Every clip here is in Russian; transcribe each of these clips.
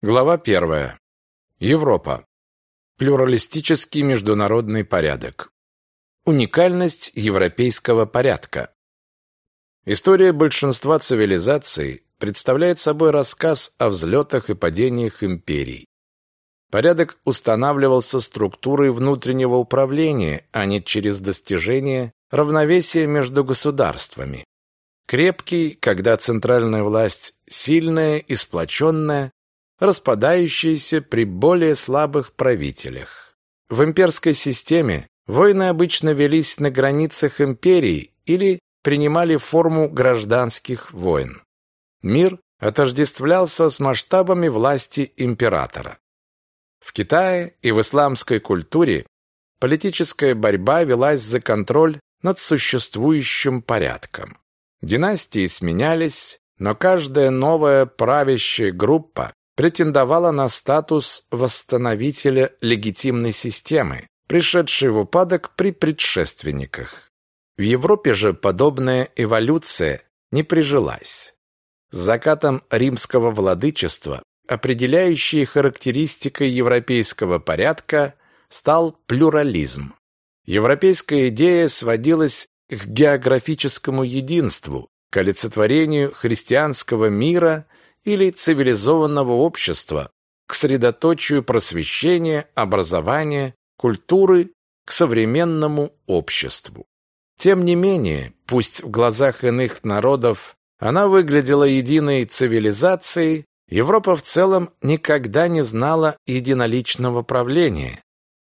Глава первая. Европа. Плюралистический международный порядок. Уникальность европейского порядка. История большинства цивилизаций представляет собой рассказ о взлетах и падениях империй. Порядок устанавливался структурой внутреннего управления, а не через достижение равновесия между государствами. Крепкий, когда центральная власть сильная и сплоченная, распадающиеся при более слабых правителях. В имперской системе войны обычно велись на границах империи или принимали форму гражданских войн. Мир отождествлялся с масштабами власти императора. В Китае и в исламской культуре политическая борьба велась за контроль над существующим порядком. Династии сменялись, но каждая новая правящая группа претендовала на статус восстановителя легитимной системы, пришедшей в упадок при предшественниках. В Европе же подобная эволюция не прижилась. С закатом римского владычества определяющей характеристикой европейского порядка стал плюрализм. Европейская идея сводилась к географическому единству, к олицетворению христианского мира – или цивилизованного общества к средоточию просвещения, образования, культуры, к современному обществу. Тем не менее, пусть в глазах иных народов она выглядела единой цивилизацией, Европа в целом никогда не знала единоличного правления,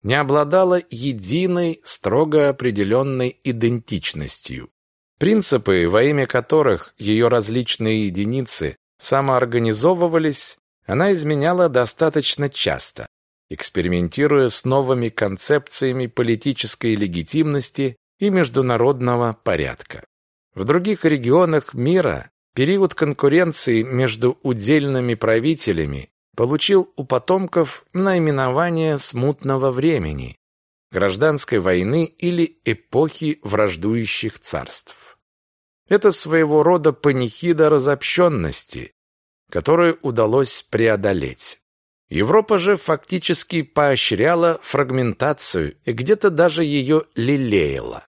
не обладала единой, строго определенной идентичностью. Принципы, во имя которых ее различные единицы самоорганизовывались, она изменяла достаточно часто, экспериментируя с новыми концепциями политической легитимности и международного порядка. В других регионах мира период конкуренции между удельными правителями получил у потомков наименование смутного времени, гражданской войны или эпохи враждующих царств. Это своего рода панихида разобщенности, которую удалось преодолеть. Европа же фактически поощряла фрагментацию и где-то даже ее лелеяла.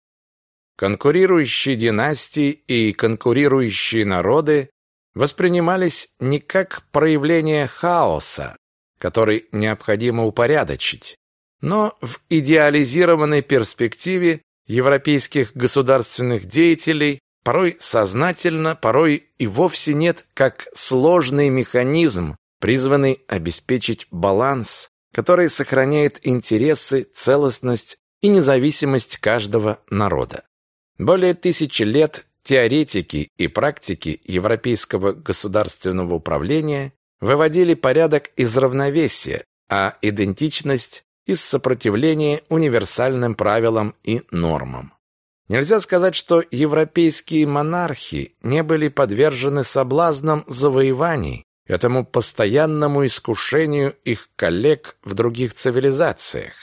Конкурирующие династии и конкурирующие народы воспринимались не как проявление хаоса, который необходимо упорядочить, но в идеализированной перспективе европейских государственных деятелей порой сознательно, порой и вовсе нет, как сложный механизм, призванный обеспечить баланс, который сохраняет интересы, целостность и независимость каждого народа. Более тысячи лет теоретики и практики европейского государственного управления выводили порядок из равновесия, а идентичность из сопротивления универсальным правилам и нормам. Нельзя сказать, что европейские монархи не были подвержены соблазнам завоеваний, этому постоянному искушению их коллег в других цивилизациях,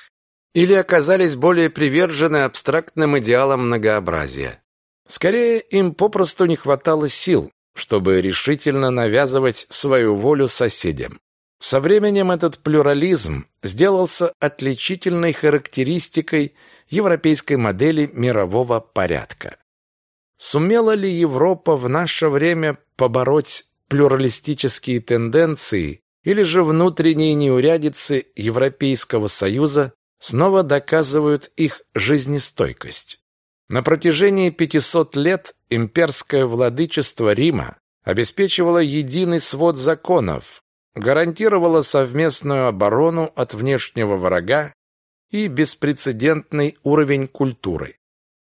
или оказались более привержены абстрактным идеалам многообразия. Скорее, им попросту не хватало сил, чтобы решительно навязывать свою волю соседям. Со временем этот плюрализм сделался отличительной характеристикой европейской модели мирового порядка. Сумела ли Европа в наше время побороть плюралистические тенденции или же внутренние неурядицы Европейского Союза снова доказывают их жизнестойкость? На протяжении 500 лет имперское владычество Рима обеспечивало единый свод законов, гарантировало совместную оборону от внешнего врага и беспрецедентный уровень культуры.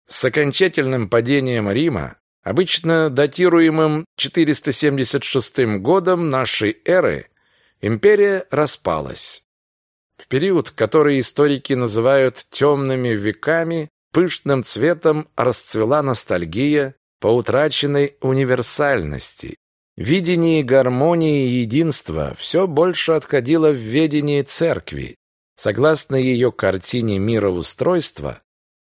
С окончательным падением Рима, обычно датируемым 476 годом нашей эры, империя распалась. В период, который историки называют темными веками, пышным цветом расцвела ностальгия по утраченной универсальности. Видение гармонии и единства все больше отходило в ведение церкви, Согласно ее картине мироустройства,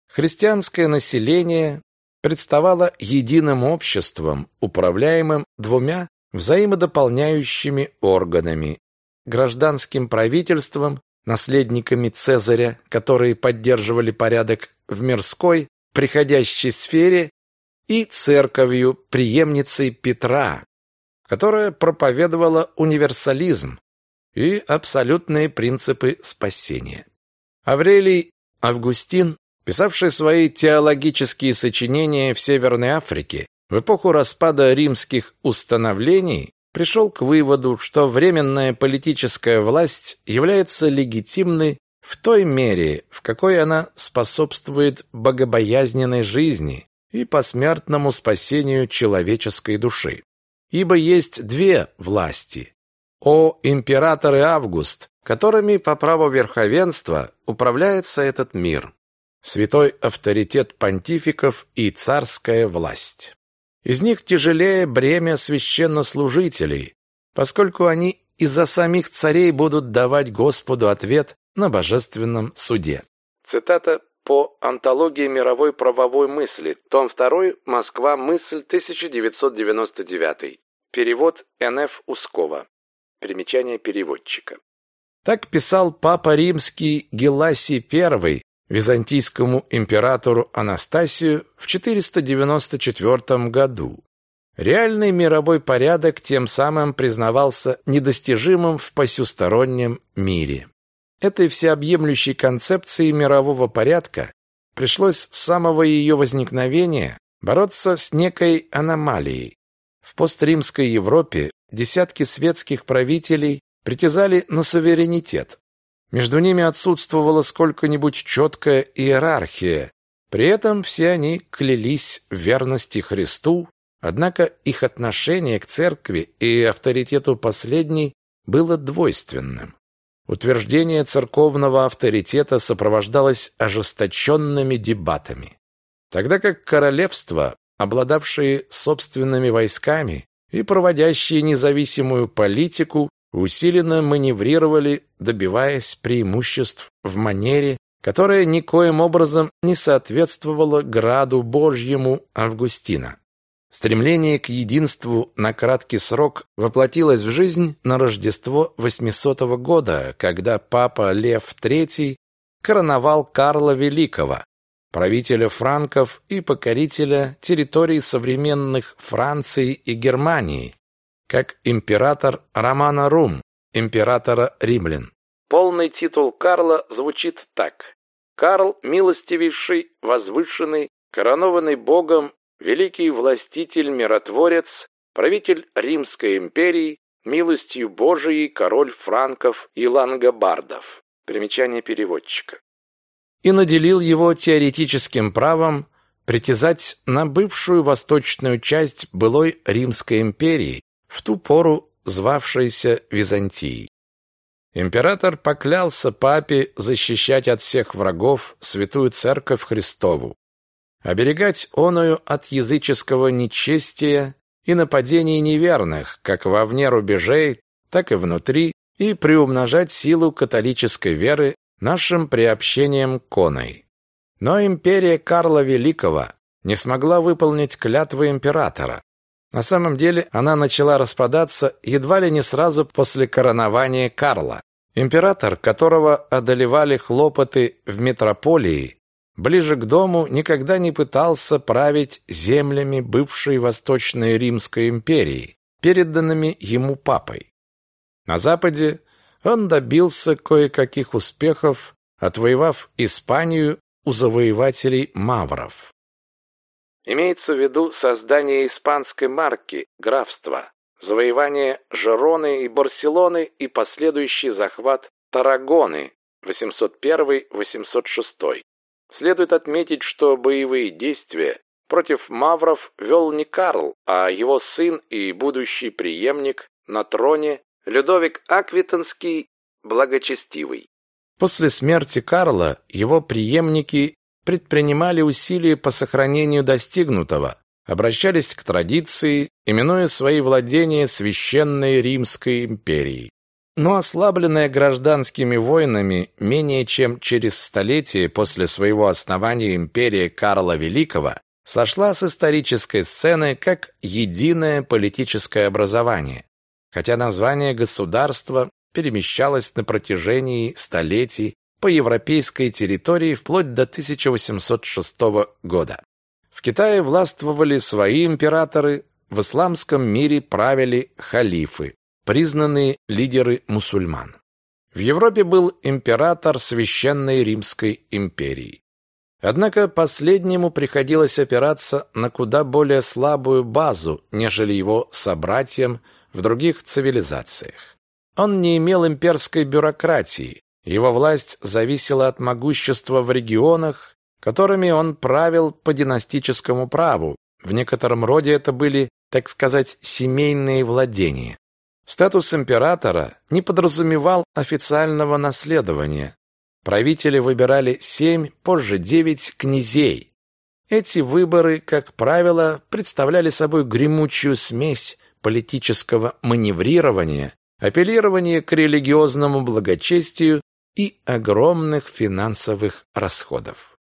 христианское население представало единым обществом, управляемым двумя взаимодополняющими органами гражданским правительством, наследниками Цезаря, которые поддерживали порядок в мирской, приходящей сфере, и церковью, преемницей Петра, которая проповедовала универсализм и абсолютные принципы спасения. Аврелий Августин, писавший свои теологические сочинения в Северной Африке, в эпоху распада римских установлений пришел к выводу, что временная политическая власть является легитимной в той мере, в какой она способствует богобоязненной жизни и посмертному спасению человеческой души. Ибо есть две власти. О император и Август, которыми по праву верховенства управляется этот мир. Святой авторитет понтификов и царская власть. Из них тяжелее бремя священнослужителей, поскольку они из-за самих царей будут давать Господу ответ на божественном суде. Цитата по «Антологии мировой правовой мысли», том 2, Москва, мысль, 1999. Перевод Н.Ф. Ускова. Примечание переводчика. Так писал папа римский Геласий I византийскому императору Анастасию в 494 году. Реальный мировой порядок тем самым признавался недостижимым в посюстороннем мире. Этой всеобъемлющей концепции мирового порядка пришлось с самого ее возникновения бороться с некой аномалией. В постримской Европе десятки светских правителей притязали на суверенитет, между ними отсутствовала сколько-нибудь четкая иерархия. При этом все они клялись в верности Христу, однако их отношение к церкви и авторитету последней было двойственным. Утверждение церковного авторитета сопровождалось ожесточенными дебатами, тогда как королевства, обладавшие собственными войсками и проводящие независимую политику, усиленно маневрировали, добиваясь преимуществ в манере, которая никоим образом не соответствовала граду Божьему Августина. Стремление к единству на краткий срок воплотилось в жизнь на Рождество 800 года, когда папа Лев III короновал Карла Великого, правителя франков и покорителя территорий современных Франции и Германии, как император Романа Рум, императора римлян. Полный титул Карла звучит так. Карл, милостивейший, возвышенный, коронованный Богом, великий властитель-миротворец, правитель Римской империи, милостью Божией король франков и лангобардов. Примечание переводчика. И наделил его теоретическим правом притязать на бывшую восточную часть былой Римской империи, в ту пору звавшейся Византией. Император поклялся папе защищать от всех врагов святую церковь Христову, оберегать оную от языческого нечестия и нападений неверных, как вовне рубежей, так и внутри, и приумножать силу католической веры нашим приобщением к оной. Но империя Карла Великого не смогла выполнить клятвы императора, на самом деле она начала распадаться едва ли не сразу после коронования Карла. Император, которого одолевали хлопоты в метрополии, ближе к дому никогда не пытался править землями бывшей Восточной Римской империи, переданными ему папой. На Западе он добился кое-каких успехов, отвоевав Испанию у завоевателей мавров. Имеется в виду создание испанской марки, графства, завоевание Жероны и Барселоны и последующий захват Тарагоны 801-806. Следует отметить, что боевые действия против мавров вел не Карл, а его сын и будущий преемник на троне Людовик Аквитанский Благочестивый. После смерти Карла его преемники предпринимали усилия по сохранению достигнутого, обращались к традиции, именуя свои владения Священной Римской империей. Но ослабленная гражданскими войнами менее чем через столетие после своего основания империя Карла Великого сошла с исторической сцены как единое политическое образование, хотя название государства перемещалась на протяжении столетий по европейской территории вплоть до 1806 года. В Китае властвовали свои императоры, в исламском мире правили халифы, признанные лидеры мусульман. В Европе был император Священной Римской империи. Однако последнему приходилось опираться на куда более слабую базу, нежели его собратьям в других цивилизациях. Он не имел имперской бюрократии, его власть зависела от могущества в регионах, которыми он правил по династическому праву. В некотором роде это были, так сказать, семейные владения. Статус императора не подразумевал официального наследования. Правители выбирали семь, позже девять князей. Эти выборы, как правило, представляли собой гремучую смесь политического маневрирования, апеллирования к религиозному благочестию и огромных финансовых расходов.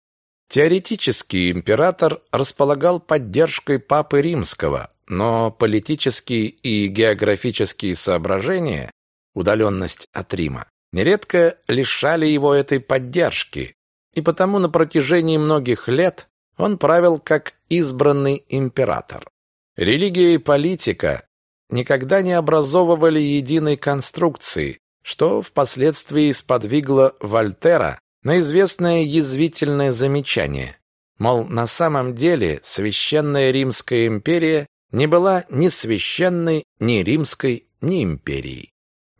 Теоретически император располагал поддержкой Папы Римского, но политические и географические соображения, удаленность от Рима, нередко лишали его этой поддержки, и потому на протяжении многих лет он правил как избранный император. Религия и политика никогда не образовывали единой конструкции, что впоследствии сподвигло Вольтера на известное язвительное замечание. Мол, на самом деле Священная Римская империя не была ни священной, ни римской, ни империей.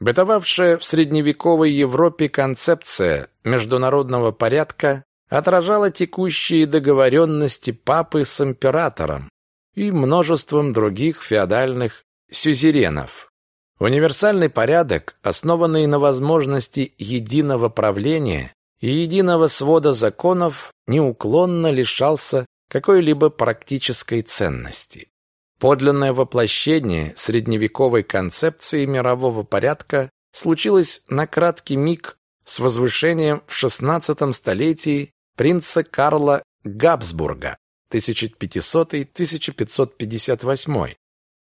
Бытовавшая в средневековой Европе концепция международного порядка отражала текущие договоренности папы с императором и множеством других феодальных сюзеренов. Универсальный порядок, основанный на возможности единого правления и единого свода законов, неуклонно лишался какой-либо практической ценности. Подлинное воплощение средневековой концепции мирового порядка случилось на краткий миг с возвышением в XVI столетии принца Карла Габсбурга 1500-1558.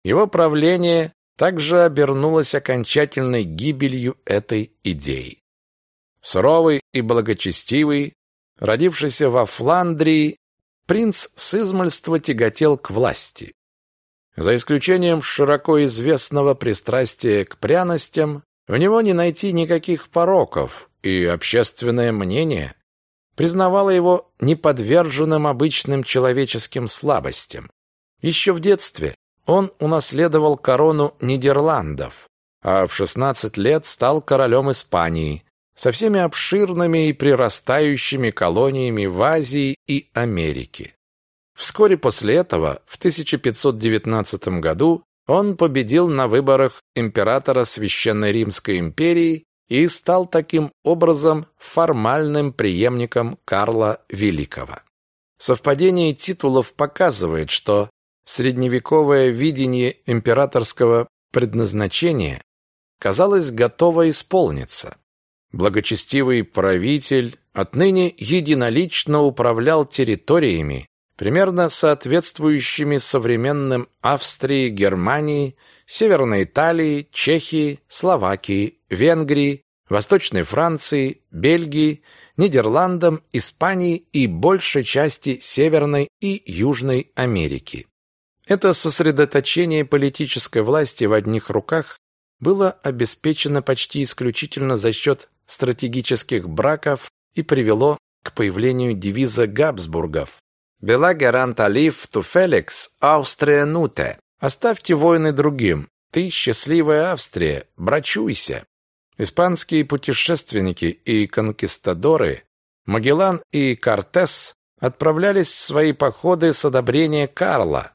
Его правление также обернулось окончательной гибелью этой идеи. Суровый и благочестивый, родившийся во Фландрии, принц с измальства тяготел к власти. За исключением широко известного пристрастия к пряностям, в него не найти никаких пороков, и общественное мнение признавало его неподверженным обычным человеческим слабостям. Еще в детстве он унаследовал корону Нидерландов, а в 16 лет стал королем Испании со всеми обширными и прирастающими колониями в Азии и Америке. Вскоре после этого, в 1519 году, он победил на выборах императора Священной Римской империи и стал таким образом формальным преемником Карла Великого. Совпадение титулов показывает, что Средневековое видение императорского предназначения казалось готово исполниться. Благочестивый правитель отныне единолично управлял территориями, примерно соответствующими современным Австрии, Германии, Северной Италии, Чехии, Словакии, Венгрии, Восточной Франции, Бельгии, Нидерландам, Испании и большей части Северной и Южной Америки. Это сосредоточение политической власти в одних руках было обеспечено почти исключительно за счет стратегических браков и привело к появлению девиза Габсбургов «Белагерант алиф ту Феликс, Австрия нуте» «Оставьте войны другим, ты счастливая Австрия, брачуйся». Испанские путешественники и конкистадоры Магеллан и Кортес отправлялись в свои походы с одобрения Карла,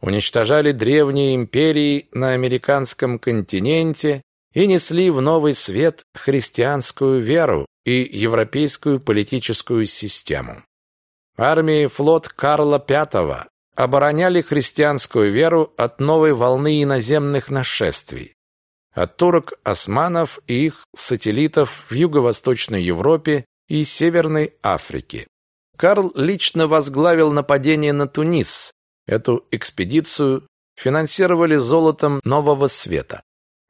уничтожали древние империи на американском континенте и несли в новый свет христианскую веру и европейскую политическую систему. Армии и флот Карла V обороняли христианскую веру от новой волны иноземных нашествий, от турок, османов и их сателлитов в Юго-Восточной Европе и Северной Африке. Карл лично возглавил нападение на Тунис, Эту экспедицию финансировали золотом нового света.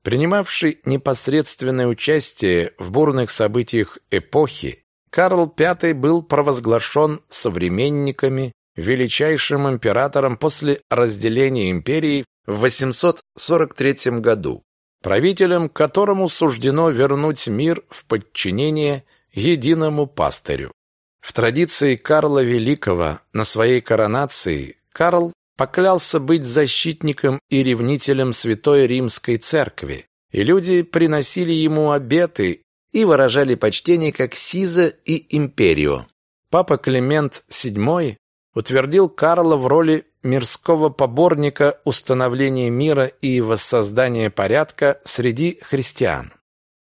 принимавший непосредственное участие в бурных событиях эпохи, Карл V был провозглашен современниками величайшим императором после разделения империи в 843 году, правителем, которому суждено вернуть мир в подчинение единому пастырю. В традиции Карла Великого на своей коронации Карл поклялся быть защитником и ревнителем Святой Римской Церкви, и люди приносили ему обеты и выражали почтение как Сиза и Империо. Папа Климент VII утвердил Карла в роли мирского поборника установления мира и воссоздания порядка среди христиан.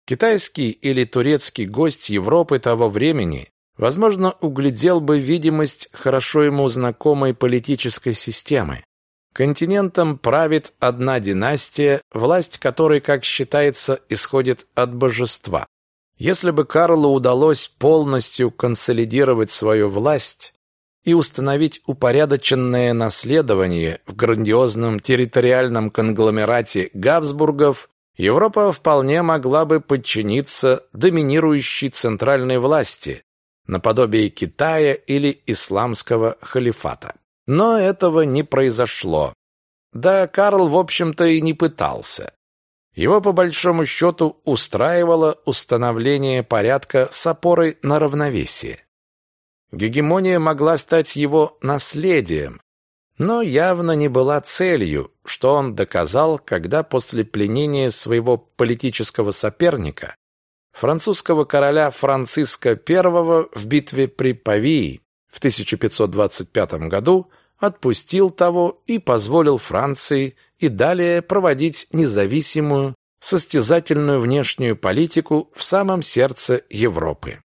Китайский или турецкий гость Европы того времени возможно, углядел бы видимость хорошо ему знакомой политической системы. Континентом правит одна династия, власть которой, как считается, исходит от божества. Если бы Карлу удалось полностью консолидировать свою власть и установить упорядоченное наследование в грандиозном территориальном конгломерате Габсбургов, Европа вполне могла бы подчиниться доминирующей центральной власти, наподобие Китая или исламского халифата. Но этого не произошло. Да Карл, в общем-то, и не пытался. Его, по большому счету, устраивало установление порядка с опорой на равновесие. Гегемония могла стать его наследием, но явно не была целью, что он доказал, когда после пленения своего политического соперника французского короля Франциска I в битве при Павии в 1525 году отпустил того и позволил Франции и далее проводить независимую, состязательную внешнюю политику в самом сердце Европы.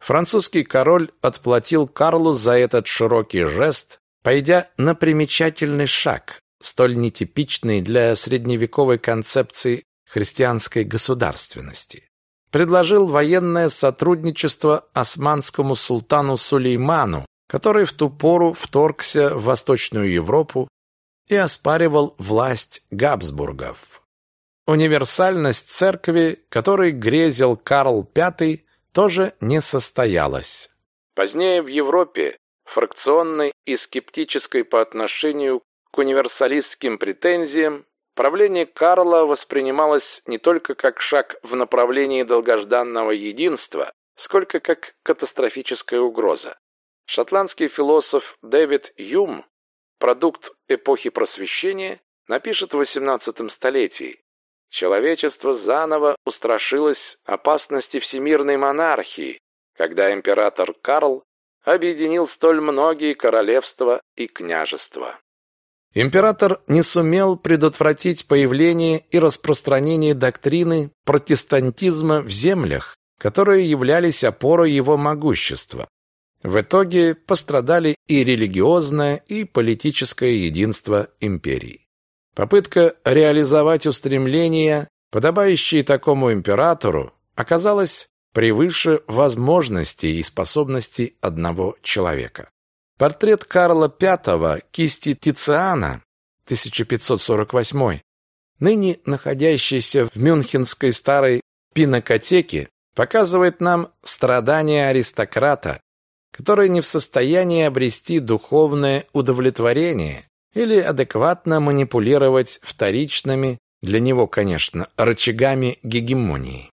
Французский король отплатил Карлу за этот широкий жест, пойдя на примечательный шаг, столь нетипичный для средневековой концепции христианской государственности предложил военное сотрудничество османскому султану Сулейману, который в ту пору вторгся в Восточную Европу и оспаривал власть Габсбургов. Универсальность церкви, которой грезил Карл V, тоже не состоялась. Позднее в Европе, фракционной и скептической по отношению к универсалистским претензиям, Правление Карла воспринималось не только как шаг в направлении долгожданного единства, сколько как катастрофическая угроза. Шотландский философ Дэвид Юм, продукт эпохи Просвещения, напишет в XVIII столетии «Человечество заново устрашилось опасности всемирной монархии, когда император Карл объединил столь многие королевства и княжества». Император не сумел предотвратить появление и распространение доктрины протестантизма в землях, которые являлись опорой его могущества. В итоге пострадали и религиозное, и политическое единство империи. Попытка реализовать устремления, подобающие такому императору, оказалась превыше возможностей и способностей одного человека. Портрет Карла V кисти Тициана 1548, ныне находящийся в Мюнхенской старой пинакотеке, показывает нам страдания аристократа, который не в состоянии обрести духовное удовлетворение или адекватно манипулировать вторичными, для него, конечно, рычагами гегемонии.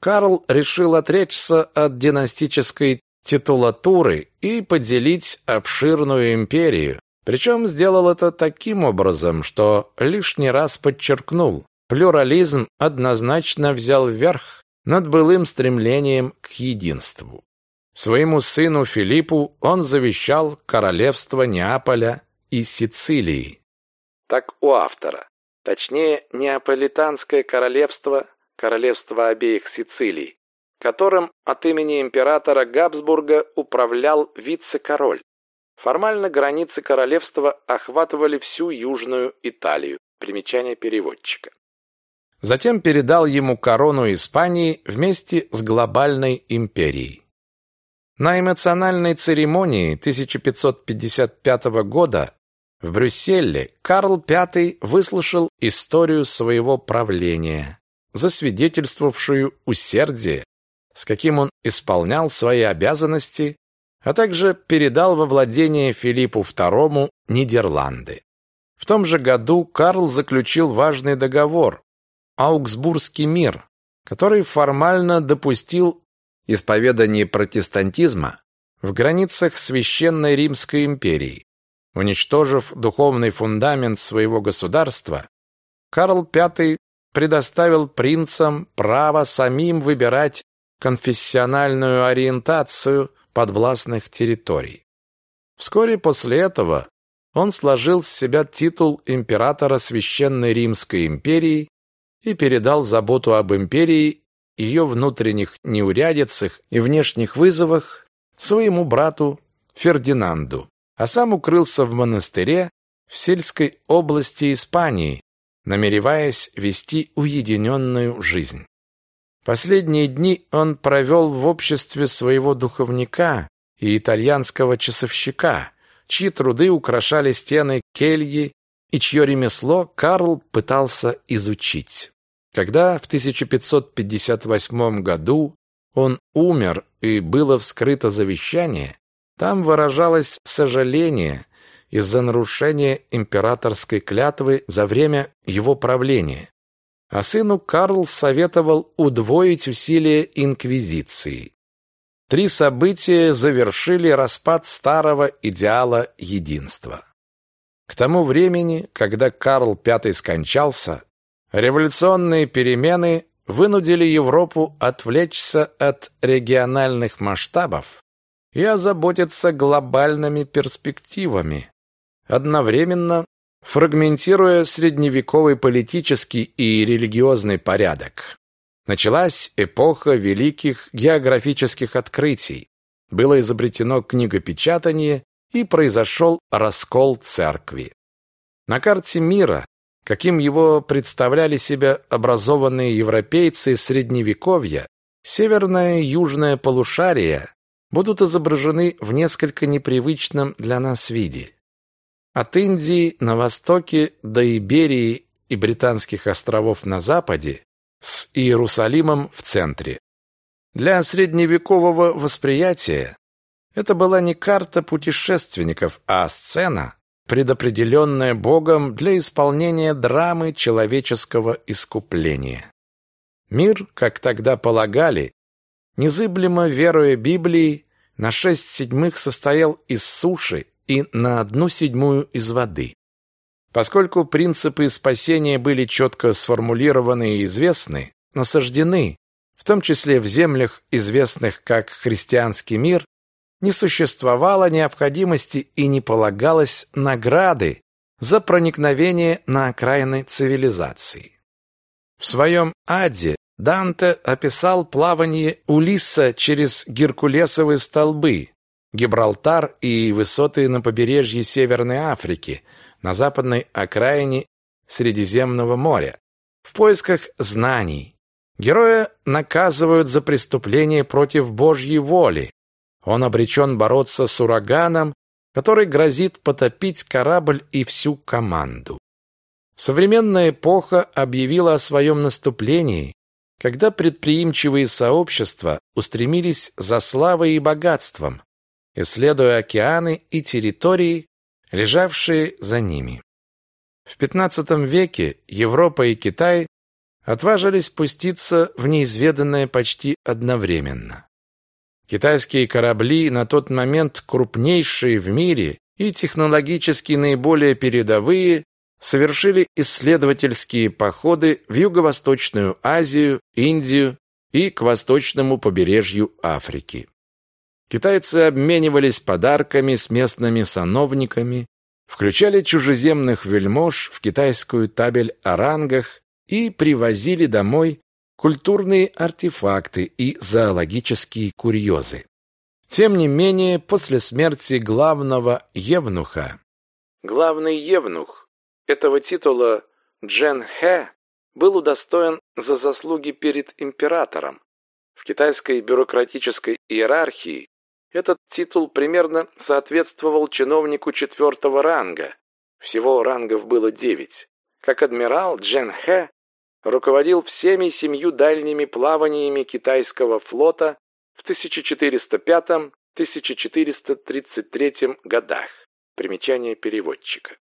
Карл решил отречься от династической титулатуры и поделить обширную империю. Причем сделал это таким образом, что лишний раз подчеркнул, плюрализм однозначно взял верх над былым стремлением к единству. Своему сыну Филиппу он завещал королевство Неаполя и Сицилии. Так у автора. Точнее, Неаполитанское королевство, королевство обеих Сицилий, которым от имени императора Габсбурга управлял вице-король. Формально границы королевства охватывали всю Южную Италию. Примечание переводчика. Затем передал ему корону Испании вместе с глобальной империей. На эмоциональной церемонии 1555 года в Брюсселе Карл V выслушал историю своего правления. засвидетельствовавшую усердие, с каким он исполнял свои обязанности, а также передал во владение Филиппу II Нидерланды. В том же году Карл заключил важный договор Аугсбургский мир, который формально допустил исповедание протестантизма в границах Священной Римской империи. Уничтожив духовный фундамент своего государства, Карл V предоставил принцам право самим выбирать конфессиональную ориентацию подвластных территорий. Вскоре после этого он сложил с себя титул императора Священной Римской империи и передал заботу об империи, ее внутренних неурядицах и внешних вызовах своему брату Фердинанду, а сам укрылся в монастыре в сельской области Испании, намереваясь вести уединенную жизнь. Последние дни он провел в обществе своего духовника и итальянского часовщика, чьи труды украшали стены кельи и чье ремесло Карл пытался изучить. Когда в 1558 году он умер и было вскрыто завещание, там выражалось сожаление из-за нарушения императорской клятвы за время его правления. А сыну Карл советовал удвоить усилия инквизиции. Три события завершили распад старого идеала единства. К тому времени, когда Карл V скончался, революционные перемены вынудили Европу отвлечься от региональных масштабов и озаботиться глобальными перспективами, одновременно фрагментируя средневековый политический и религиозный порядок. Началась эпоха великих географических открытий. Было изобретено книгопечатание и произошел раскол церкви. На карте мира, каким его представляли себя образованные европейцы Средневековья, северное и южное полушария будут изображены в несколько непривычном для нас виде. От Индии на востоке до Иберии и Британских островов на западе с Иерусалимом в центре. Для средневекового восприятия это была не карта путешественников, а сцена, предопределенная Богом для исполнения драмы человеческого искупления. Мир, как тогда полагали, незыблемо веруя Библии, на шесть седьмых состоял из суши и на одну седьмую из воды. Поскольку принципы спасения были четко сформулированы и известны, насаждены, в том числе в землях, известных как христианский мир, не существовало необходимости и не полагалось награды за проникновение на окраины цивилизации. В своем «Аде» Данте описал плавание Улисса через Геркулесовые столбы, Гибралтар и высоты на побережье Северной Африки, на западной окраине Средиземного моря, в поисках знаний. Героя наказывают за преступление против Божьей воли. Он обречен бороться с ураганом, который грозит потопить корабль и всю команду. Современная эпоха объявила о своем наступлении когда предприимчивые сообщества устремились за славой и богатством, исследуя океаны и территории, лежавшие за ними. В XV веке Европа и Китай отважились пуститься в неизведанное почти одновременно. Китайские корабли, на тот момент крупнейшие в мире и технологически наиболее передовые, совершили исследовательские походы в Юго-Восточную Азию, Индию и к восточному побережью Африки. Китайцы обменивались подарками с местными сановниками, включали чужеземных вельмож в китайскую табель о рангах и привозили домой культурные артефакты и зоологические курьезы. Тем не менее, после смерти главного евнуха, главный евнух этого титула Джен Хэ был удостоен за заслуги перед императором. В китайской бюрократической иерархии этот титул примерно соответствовал чиновнику четвертого ранга. Всего рангов было девять. Как адмирал Джен Хэ руководил всеми семью дальними плаваниями китайского флота в 1405-1433 годах. Примечание переводчика.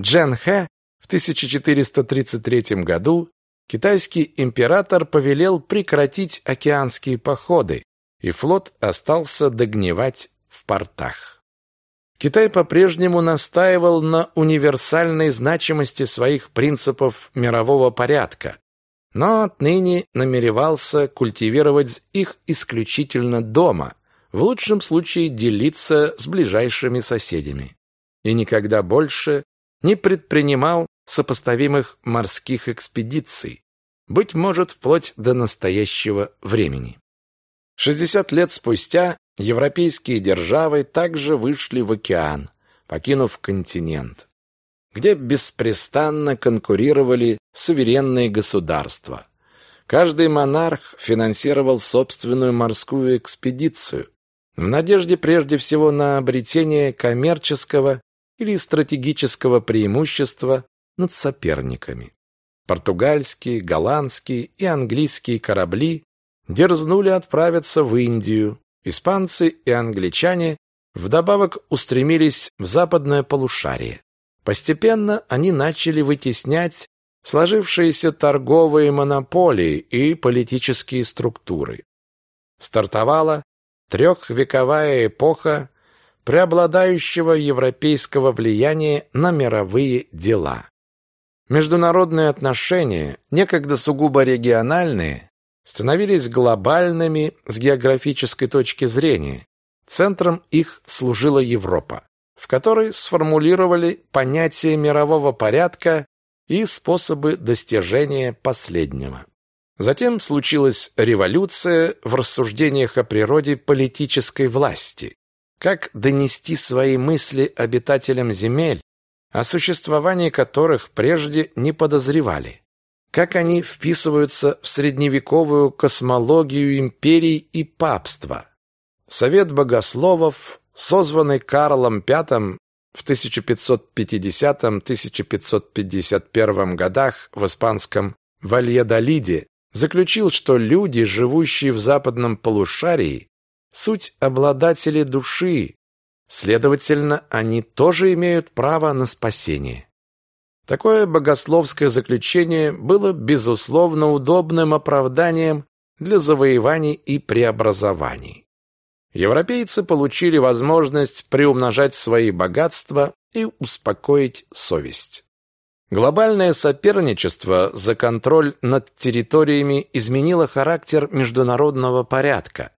Джен Хэ в 1433 году китайский император повелел прекратить океанские походы, и флот остался догнивать в портах. Китай по-прежнему настаивал на универсальной значимости своих принципов мирового порядка, но отныне намеревался культивировать их исключительно дома, в лучшем случае делиться с ближайшими соседями. И никогда больше не предпринимал сопоставимых морских экспедиций, быть может, вплоть до настоящего времени. 60 лет спустя европейские державы также вышли в океан, покинув континент, где беспрестанно конкурировали суверенные государства. Каждый монарх финансировал собственную морскую экспедицию в надежде прежде всего на обретение коммерческого или стратегического преимущества над соперниками. Португальские, голландские и английские корабли дерзнули отправиться в Индию. Испанцы и англичане вдобавок устремились в западное полушарие. Постепенно они начали вытеснять сложившиеся торговые монополии и политические структуры. Стартовала трехвековая эпоха преобладающего европейского влияния на мировые дела. Международные отношения, некогда сугубо региональные, становились глобальными с географической точки зрения. Центром их служила Европа, в которой сформулировали понятие мирового порядка и способы достижения последнего. Затем случилась революция в рассуждениях о природе политической власти. Как донести свои мысли обитателям земель, о существовании которых прежде не подозревали? Как они вписываются в средневековую космологию империй и папства. Совет богословов, созванный Карлом V в 1550-1551 годах в испанском Вальедолиде, заключил, что люди, живущие в западном полушарии, суть обладатели души, следовательно, они тоже имеют право на спасение. Такое богословское заключение было, безусловно, удобным оправданием для завоеваний и преобразований. Европейцы получили возможность приумножать свои богатства и успокоить совесть. Глобальное соперничество за контроль над территориями изменило характер международного порядка.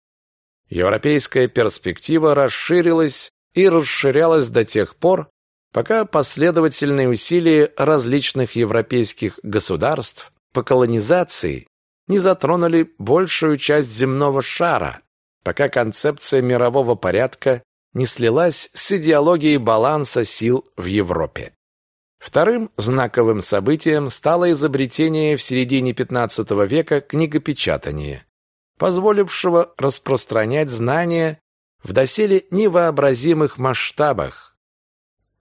Европейская перспектива расширилась и расширялась до тех пор, пока последовательные усилия различных европейских государств по колонизации не затронули большую часть земного шара, пока концепция мирового порядка не слилась с идеологией баланса сил в Европе. Вторым знаковым событием стало изобретение в середине XV века книгопечатания, позволившего распространять знания в доселе невообразимых масштабах,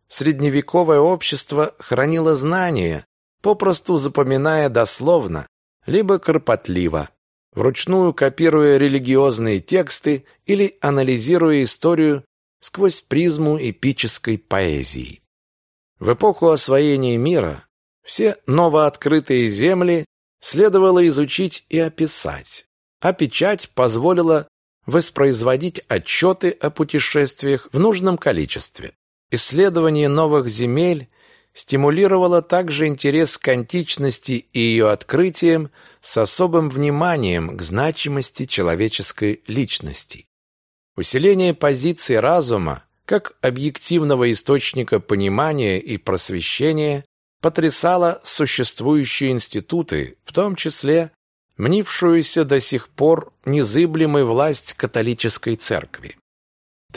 Средневековое общество хранило знания, попросту запоминая дословно, либо кропотливо, вручную копируя религиозные тексты или анализируя историю сквозь призму эпической поэзии. В эпоху освоения мира все новооткрытые земли следовало изучить и описать, а печать позволила воспроизводить отчеты о путешествиях в нужном количестве. Исследование новых земель стимулировало также интерес к античности и ее открытиям с особым вниманием к значимости человеческой личности. Усиление позиции разума как объективного источника понимания и просвещения потрясало существующие институты, в том числе мнившуюся до сих пор незыблемой власть католической церкви.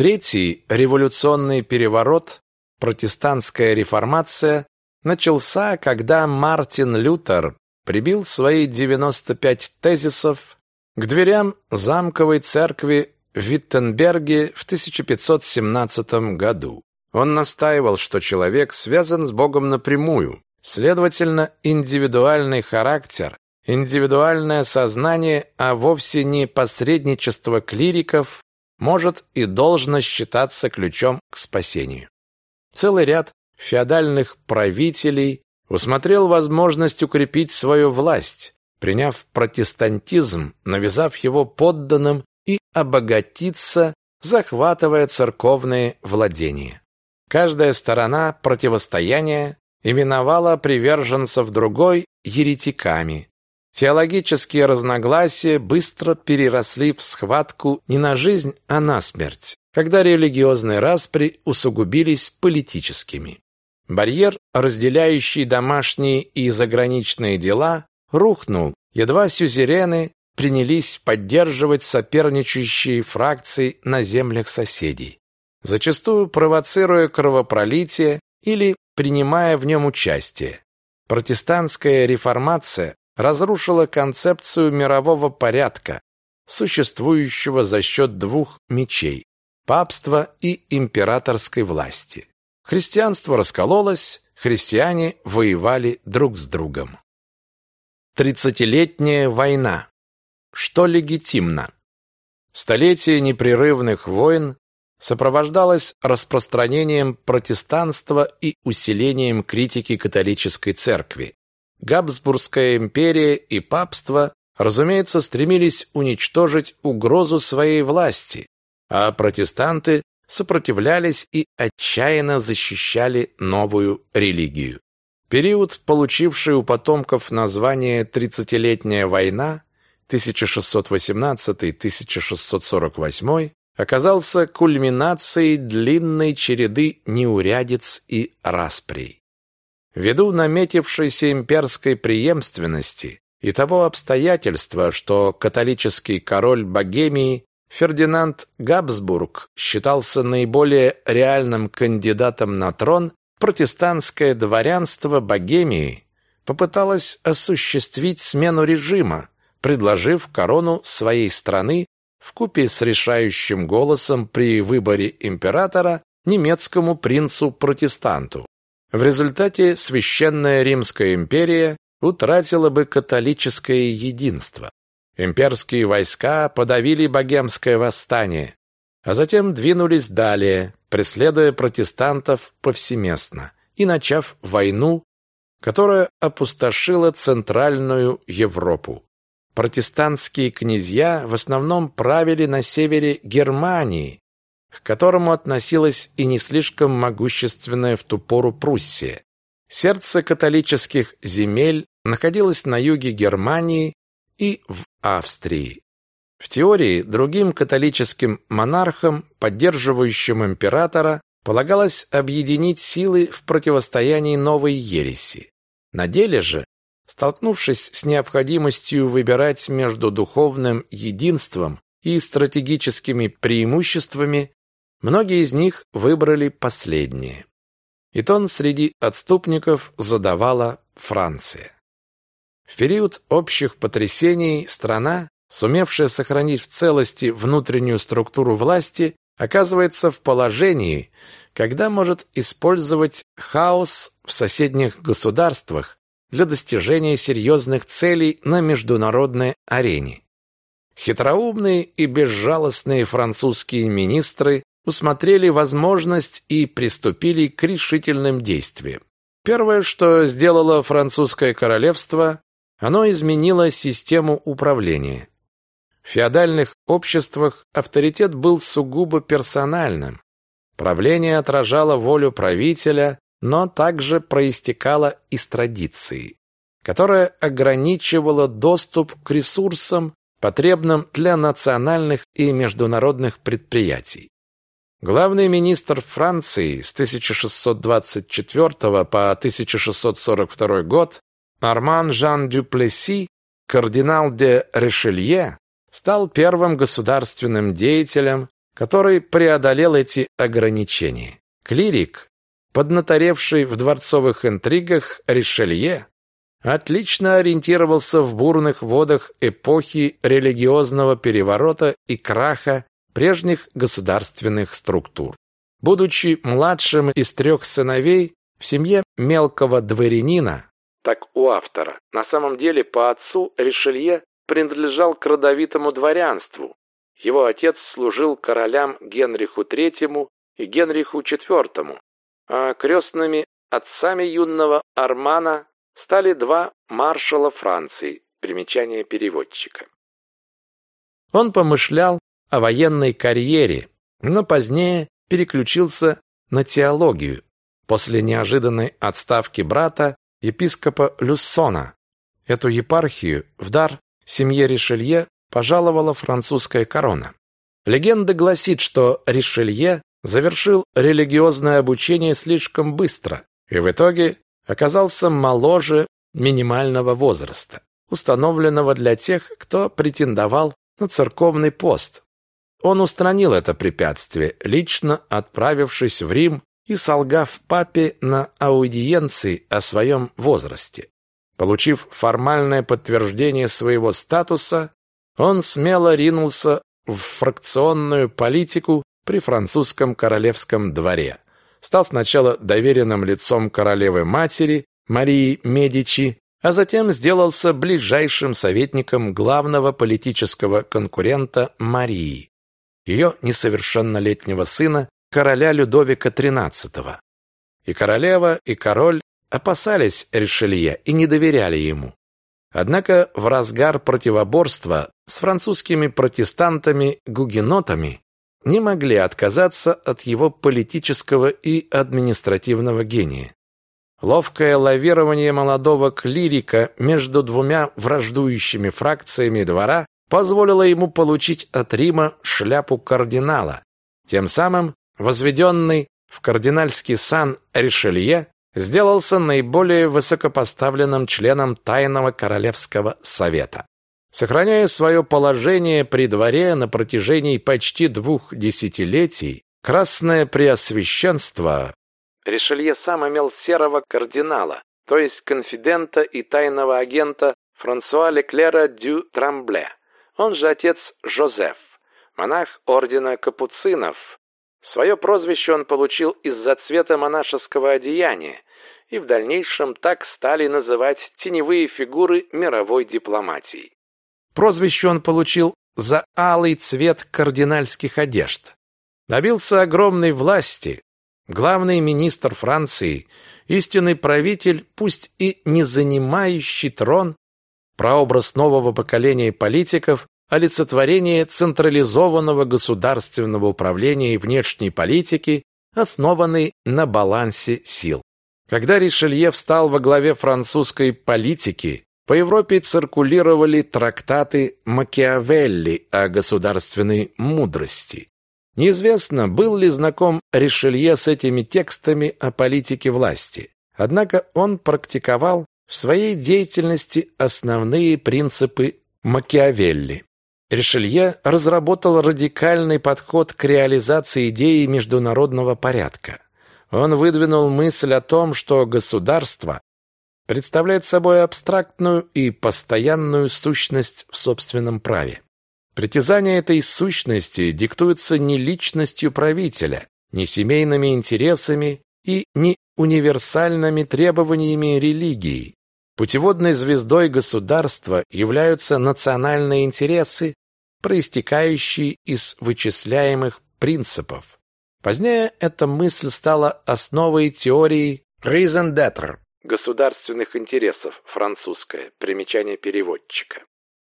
Третий революционный переворот, протестантская реформация, начался, когда Мартин Лютер прибил свои 95 тезисов к дверям замковой церкви в Виттенберге в 1517 году. Он настаивал, что человек связан с Богом напрямую, Следовательно, индивидуальный характер, индивидуальное сознание, а вовсе не посредничество клириков, может и должно считаться ключом к спасению. Целый ряд феодальных правителей усмотрел возможность укрепить свою власть, приняв протестантизм, навязав его подданным и обогатиться, захватывая церковные владения. Каждая сторона противостояния именовала приверженцев другой еретиками. Теологические разногласия быстро переросли в схватку не на жизнь, а на смерть, когда религиозные распри усугубились политическими. Барьер, разделяющий домашние и заграничные дела, рухнул, едва сюзерены принялись поддерживать соперничающие фракции на землях соседей, зачастую провоцируя кровопролитие или принимая в нем участие. Протестантская реформация разрушила концепцию мирового порядка, существующего за счет двух мечей – папства и императорской власти. Христианство раскололось, христиане воевали друг с другом. Тридцатилетняя война. Что легитимно? Столетие непрерывных войн сопровождалось распространением протестанства и усилением критики католической церкви. Габсбургская империя и папство, разумеется, стремились уничтожить угрозу своей власти, а протестанты сопротивлялись и отчаянно защищали новую религию. Период, получивший у потомков название «Тридцатилетняя война» 1618-1648, оказался кульминацией длинной череды неурядиц и расприй. Ввиду наметившейся имперской преемственности и того обстоятельства, что католический король Богемии Фердинанд Габсбург считался наиболее реальным кандидатом на трон, протестантское дворянство Богемии попыталось осуществить смену режима, предложив корону своей страны в купе с решающим голосом при выборе императора немецкому принцу-протестанту. В результате Священная Римская империя утратила бы католическое единство. Имперские войска подавили богемское восстание, а затем двинулись далее, преследуя протестантов повсеместно и начав войну, которая опустошила Центральную Европу. Протестантские князья в основном правили на севере Германии, к которому относилась и не слишком могущественная в ту пору Пруссия. Сердце католических земель находилось на юге Германии и в Австрии. В теории другим католическим монархам, поддерживающим императора, полагалось объединить силы в противостоянии новой ереси. На деле же, столкнувшись с необходимостью выбирать между духовным единством и стратегическими преимуществами, Многие из них выбрали последнее. И тон среди отступников задавала Франция. В период общих потрясений страна, сумевшая сохранить в целости внутреннюю структуру власти, оказывается в положении, когда может использовать хаос в соседних государствах для достижения серьезных целей на международной арене. Хитроумные и безжалостные французские министры усмотрели возможность и приступили к решительным действиям. Первое, что сделало французское королевство, оно изменило систему управления. В феодальных обществах авторитет был сугубо персональным. Правление отражало волю правителя, но также проистекало из традиции, которая ограничивала доступ к ресурсам, потребным для национальных и международных предприятий. Главный министр Франции с 1624 по 1642 год Арман Жан Дюплесси, кардинал де Ришелье, стал первым государственным деятелем, который преодолел эти ограничения. Клирик, поднаторевший в дворцовых интригах Ришелье, отлично ориентировался в бурных водах эпохи религиозного переворота и краха прежних государственных структур. Будучи младшим из трех сыновей, в семье мелкого дворянина, так у автора. На самом деле по отцу Ришелье принадлежал к родовитому дворянству. Его отец служил королям Генриху III и Генриху IV, а крестными отцами юного Армана стали два маршала Франции. Примечание переводчика. Он помышлял о военной карьере, но позднее переключился на теологию после неожиданной отставки брата епископа Люссона. Эту епархию в дар семье Ришелье пожаловала французская корона. Легенда гласит, что Ришелье завершил религиозное обучение слишком быстро и в итоге оказался моложе минимального возраста, установленного для тех, кто претендовал на церковный пост. Он устранил это препятствие, лично отправившись в Рим и солгав папе на аудиенции о своем возрасте. Получив формальное подтверждение своего статуса, он смело ринулся в фракционную политику при французском королевском дворе. Стал сначала доверенным лицом королевы-матери Марии Медичи, а затем сделался ближайшим советником главного политического конкурента Марии, ее несовершеннолетнего сына, короля Людовика XIII. И королева, и король опасались Ришелье и не доверяли ему. Однако в разгар противоборства с французскими протестантами-гугенотами не могли отказаться от его политического и административного гения. Ловкое лавирование молодого клирика между двумя враждующими фракциями двора позволило ему получить от Рима шляпу кардинала, тем самым возведенный в кардинальский сан Ришелье сделался наиболее высокопоставленным членом Тайного Королевского Совета. Сохраняя свое положение при дворе на протяжении почти двух десятилетий, Красное Преосвященство Ришелье сам имел серого кардинала, то есть конфидента и тайного агента Франсуа Леклера дю Трамбле, он же отец Жозеф, монах ордена капуцинов, Свое прозвище он получил из-за цвета монашеского одеяния, и в дальнейшем так стали называть теневые фигуры мировой дипломатии. Прозвище он получил за алый цвет кардинальских одежд. Добился огромной власти, главный министр Франции, истинный правитель, пусть и не занимающий трон, прообраз нового поколения политиков, олицетворение централизованного государственного управления и внешней политики, основанной на балансе сил. Когда Ришелье встал во главе французской политики, по Европе циркулировали трактаты Макиавелли о государственной мудрости. Неизвестно, был ли знаком Ришелье с этими текстами о политике власти. Однако он практиковал в своей деятельности основные принципы Макиавелли. Ришелье разработал радикальный подход к реализации идеи международного порядка. Он выдвинул мысль о том, что государство представляет собой абстрактную и постоянную сущность в собственном праве. Притязание этой сущности диктуется не личностью правителя, не семейными интересами и не универсальными требованиями религии. Путеводной звездой государства являются национальные интересы, проистекающие из вычисляемых принципов. Позднее эта мысль стала основой теории raison d'être государственных интересов, французское, примечание переводчика.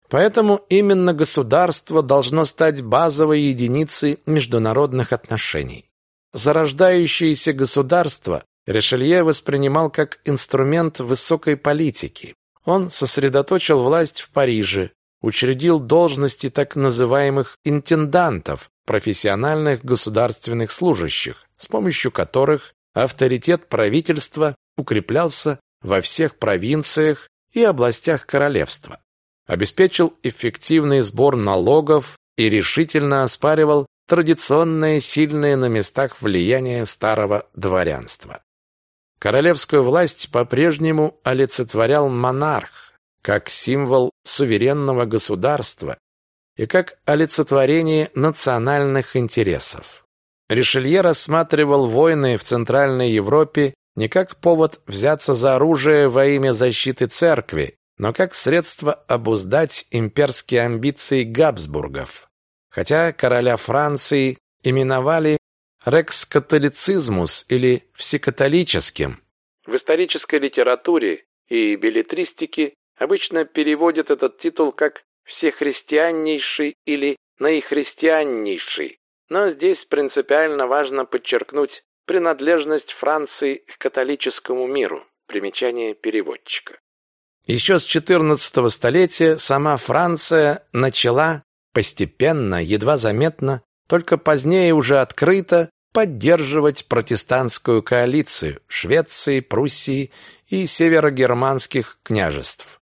Поэтому именно государство должно стать базовой единицей международных отношений. Зарождающееся государство Ришелье воспринимал как инструмент высокой политики. Он сосредоточил власть в Париже, учредил должности так называемых интендантов, профессиональных государственных служащих, с помощью которых авторитет правительства укреплялся во всех провинциях и областях королевства, обеспечил эффективный сбор налогов и решительно оспаривал традиционное сильное на местах влияние старого дворянства. Королевскую власть по-прежнему олицетворял монарх, как символ суверенного государства и как олицетворение национальных интересов. Ришелье рассматривал войны в Центральной Европе не как повод взяться за оружие во имя защиты церкви, но как средство обуздать имперские амбиции Габсбургов. Хотя короля Франции именовали рекс-католицизмус или всекатолическим. В исторической литературе и билетристике обычно переводят этот титул как «всехристианнейший» или «наихристианнейший». Но здесь принципиально важно подчеркнуть принадлежность Франции к католическому миру. Примечание переводчика. Еще с XIV столетия сама Франция начала постепенно, едва заметно, только позднее уже открыто поддерживать протестантскую коалицию Швеции, Пруссии и северогерманских княжеств,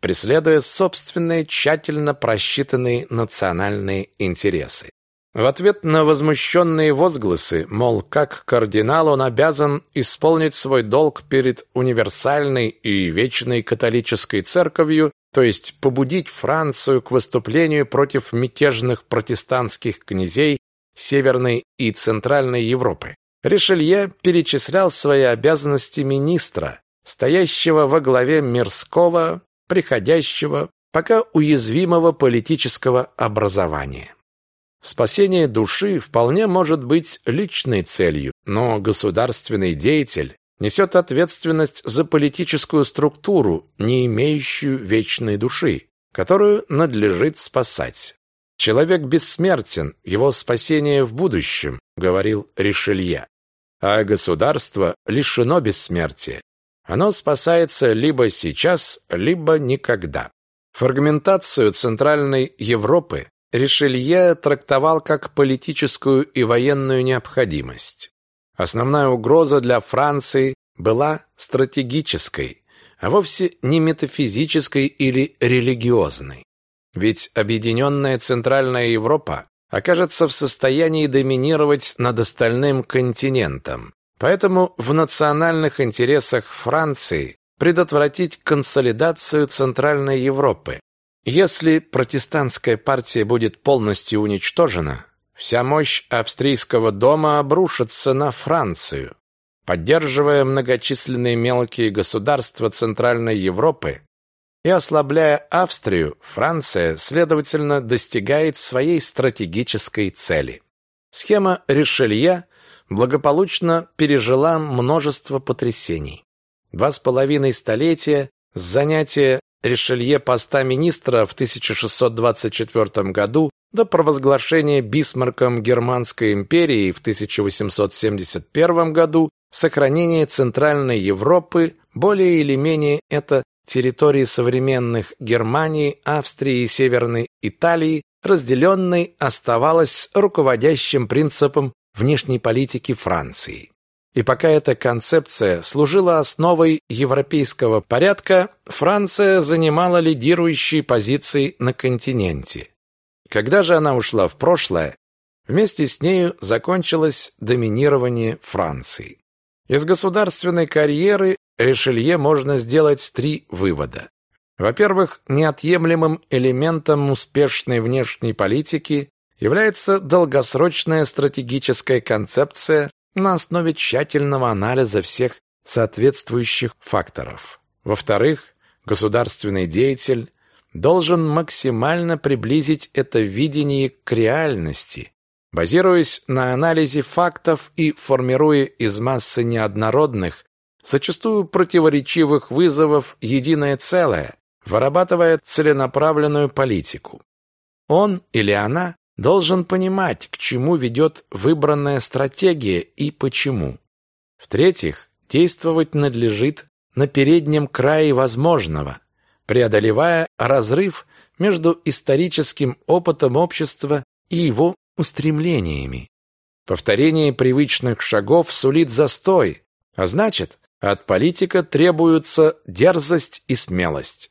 преследуя собственные тщательно просчитанные национальные интересы. В ответ на возмущенные возгласы, мол, как кардинал он обязан исполнить свой долг перед универсальной и вечной католической церковью, то есть побудить Францию к выступлению против мятежных протестантских князей Северной и Центральной Европы. Ришелье перечислял свои обязанности министра, стоящего во главе мирского, приходящего, пока уязвимого политического образования. Спасение души вполне может быть личной целью, но государственный деятель несет ответственность за политическую структуру, не имеющую вечной души, которую надлежит спасать. Человек бессмертен, его спасение в будущем, говорил Ришелье. А государство лишено бессмертия. Оно спасается либо сейчас, либо никогда. Фрагментацию Центральной Европы Ришелье трактовал как политическую и военную необходимость. Основная угроза для Франции была стратегической, а вовсе не метафизической или религиозной. Ведь объединенная Центральная Европа окажется в состоянии доминировать над остальным континентом. Поэтому в национальных интересах Франции предотвратить консолидацию Центральной Европы, если протестантская партия будет полностью уничтожена, вся мощь австрийского дома обрушится на Францию. Поддерживая многочисленные мелкие государства Центральной Европы и ослабляя Австрию, Франция, следовательно, достигает своей стратегической цели. Схема Ришелье благополучно пережила множество потрясений. Два с половиной столетия с занятия Ришелье поста министра в 1624 году до провозглашения Бисмарком Германской империи в 1871 году сохранение Центральной Европы более или менее это территории современных Германии, Австрии и Северной Италии, разделенной оставалась руководящим принципом внешней политики Франции. И пока эта концепция служила основой европейского порядка, Франция занимала лидирующие позиции на континенте. Когда же она ушла в прошлое, вместе с нею закончилось доминирование Франции. Из государственной карьеры Ришелье можно сделать три вывода. Во-первых, неотъемлемым элементом успешной внешней политики является долгосрочная стратегическая концепция на основе тщательного анализа всех соответствующих факторов. Во-вторых, государственный деятель должен максимально приблизить это видение к реальности, базируясь на анализе фактов и формируя из массы неоднородных, зачастую противоречивых вызовов единое целое, вырабатывая целенаправленную политику. Он или она должен понимать, к чему ведет выбранная стратегия и почему. В-третьих, действовать надлежит на переднем крае возможного, преодолевая разрыв между историческим опытом общества и его устремлениями. Повторение привычных шагов сулит застой, а значит, от политика требуются дерзость и смелость.